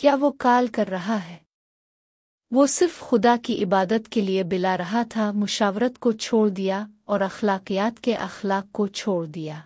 کیا وہ کال کر رہا ہے؟ وہ صرف خدا کی عبادت کے لیے بلا رہا تھا، مشاورت کو چھوڑ دیا اور اخلاقیات کے اخلاق کو چھوڑ دیا۔